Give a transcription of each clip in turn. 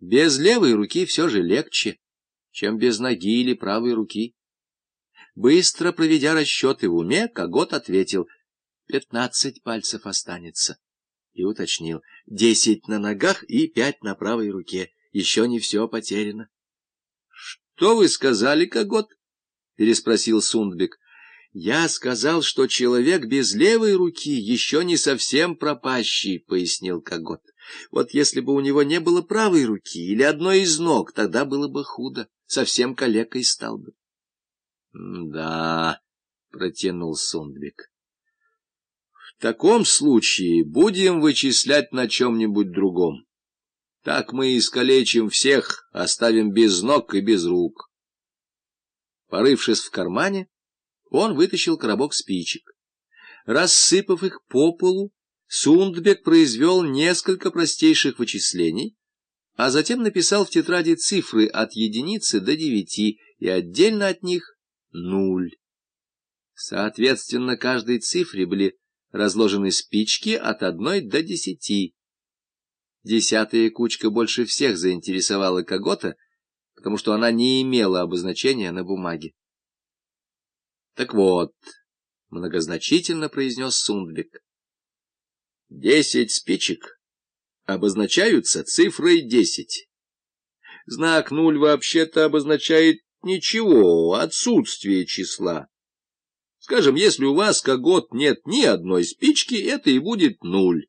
Без левой руки все же легче, чем без ноги или правой руки. Быстро проведя расчеты в уме, Когот ответил, пятнадцать пальцев останется. И уточнил, десять на ногах и пять на правой руке. Еще не все потеряно. — Что вы сказали, Когот? — переспросил Сундбек. — Я сказал, что человек без левой руки еще не совсем пропащий, — пояснил Когот. Вот если бы у него не было правой руки или одной из ног, тогда было бы худо, совсем калекой стал бы. — Да, — протянул Сундвик. — В таком случае будем вычислять на чем-нибудь другом. Так мы искалечим всех, оставим без ног и без рук. Порывшись в кармане, он вытащил коробок спичек. Рассыпав их по полу, Сундбек произвел несколько простейших вычислений, а затем написал в тетради цифры от единицы до девяти и отдельно от них нуль. Соответственно, каждой цифре были разложены спички от одной до десяти. Десятая кучка больше всех заинтересовала Когота, потому что она не имела обозначения на бумаге. Так вот, многозначительно произнес Сундбек, десять спичек обозначаются цифрой десять. Знак нуль вообще-то обозначает ничего, отсутствие числа. Скажем, если у вас когот нет ни одной спички, это и будет нуль.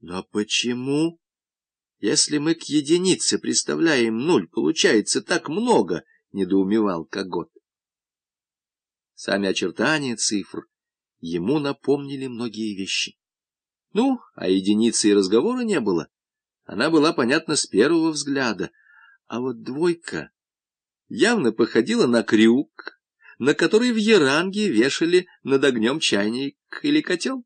Но почему, если мы к единице представляем нуль, получается так много, недоумевал когот. Сами очертания цифр ему напомнили многие вещи. Ну, а единицы и разговора не было. Она была понятна с первого взгляда. А вот двойка явно походила на крюк, на который в Яранге вешали над огнем чайник или котел.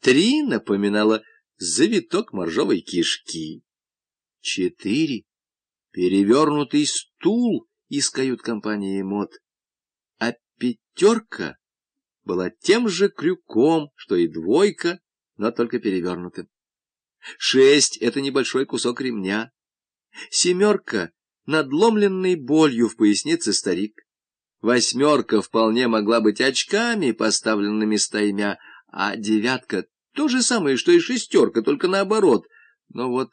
Три напоминала завиток моржовой кишки. Четыре — перевернутый стул из кают-компании МОД. А пятерка была тем же крюком, что и двойка, но только перевернутым. Шесть — это небольшой кусок ремня. Семерка — надломленной болью в пояснице старик. Восьмерка вполне могла быть очками, поставленными стаймя, а девятка — то же самое, что и шестерка, только наоборот. Но вот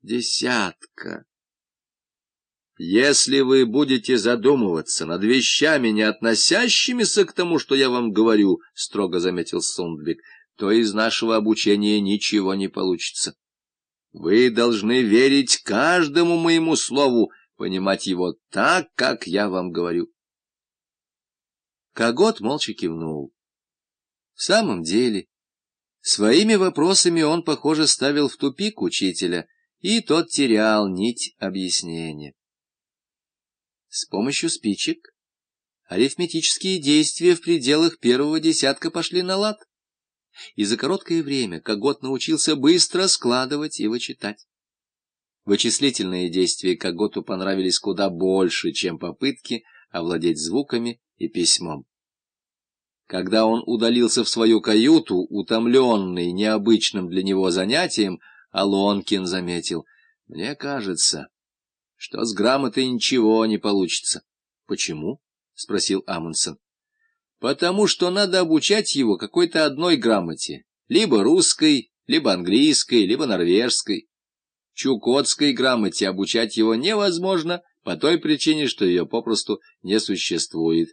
десятка... Если вы будете задумываться над вещами, не относящимися к тому, что я вам говорю, — строго заметил Сундбек, — то из нашего обучения ничего не получится. Вы должны верить каждому моему слову, понимать его так, как я вам говорю. Когот молча кивнул. В самом деле, своими вопросами он, похоже, ставил в тупик учителя, и тот терял нить объяснения. С помощью спичек арифметические действия в пределах первого десятка пошли на лад, и за короткое время Когот научился быстро складывать и вычитать. Вычислительные действия Коготу понравились куда больше, чем попытки овладеть звуками и письмом. Когда он удалился в свою каюту, утомленный необычным для него занятием, Алонкин заметил, «Мне кажется, что с грамотой ничего не получится. — Почему? — спросил Амундсен. — Потому что надо обучать его какой-то одной грамоте, либо русской, либо английской, либо норвежской. Чукотской грамоте обучать его невозможно по той причине, что ее попросту не существует.